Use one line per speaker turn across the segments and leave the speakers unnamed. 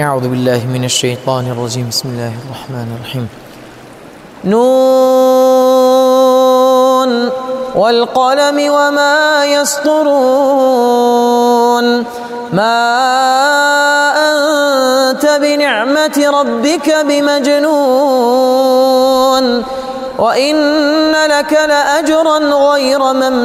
أعوذ بالله من الشيطان الرجيم. بسم الله الرحمن الرحيم. نون والقلم وما يسطرون. ما أنت بنعمة ربك بمجنون. وإن لك لأجرا غير ممنون.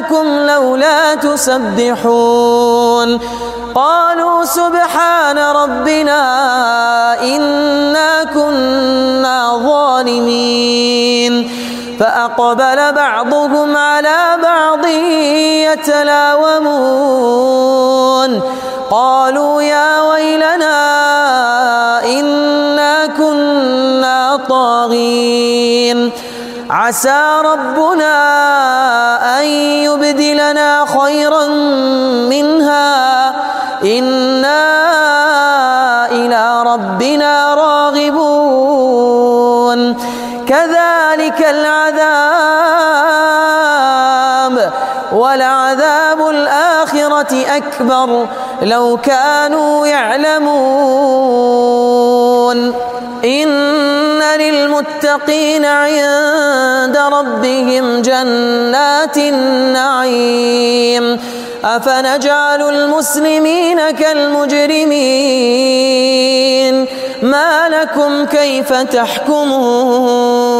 لكم لولا تسبحون. قالوا سبحان ربنا إنا كنا ظالمين. فأقبل بعضهم على بعض يتلاومون. قالوا يا ويلنا إنا كنا طاغين. عسى ربنا العذاب ولعذاب الآخرة أكبر لو كانوا يعلمون. إن للمتقين عند ربهم جنات النعيم. أفنجعل المسلمين كالمجرمين؟ ما لكم كيف تحكمون؟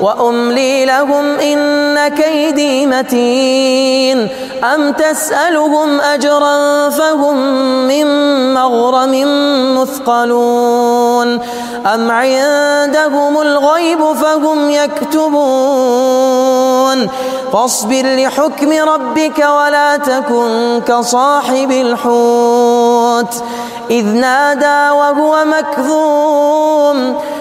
وأملي لهم إن كيدي متين أم تسألهم أجرا فهم من مغرم مثقلون أم عندهم الغيب فهم يكتبون فاصبر لحكم ربك ولا تكن كصاحب الحوت إذ نادى وهو مكذوم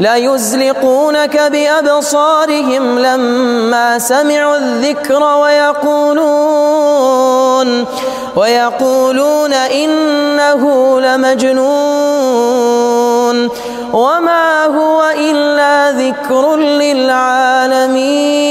ليزلقونك بأبصارهم لما سمعوا الذكر ويقولون ويقولون إنه لمجنون وما هو إلا ذكر للعالمين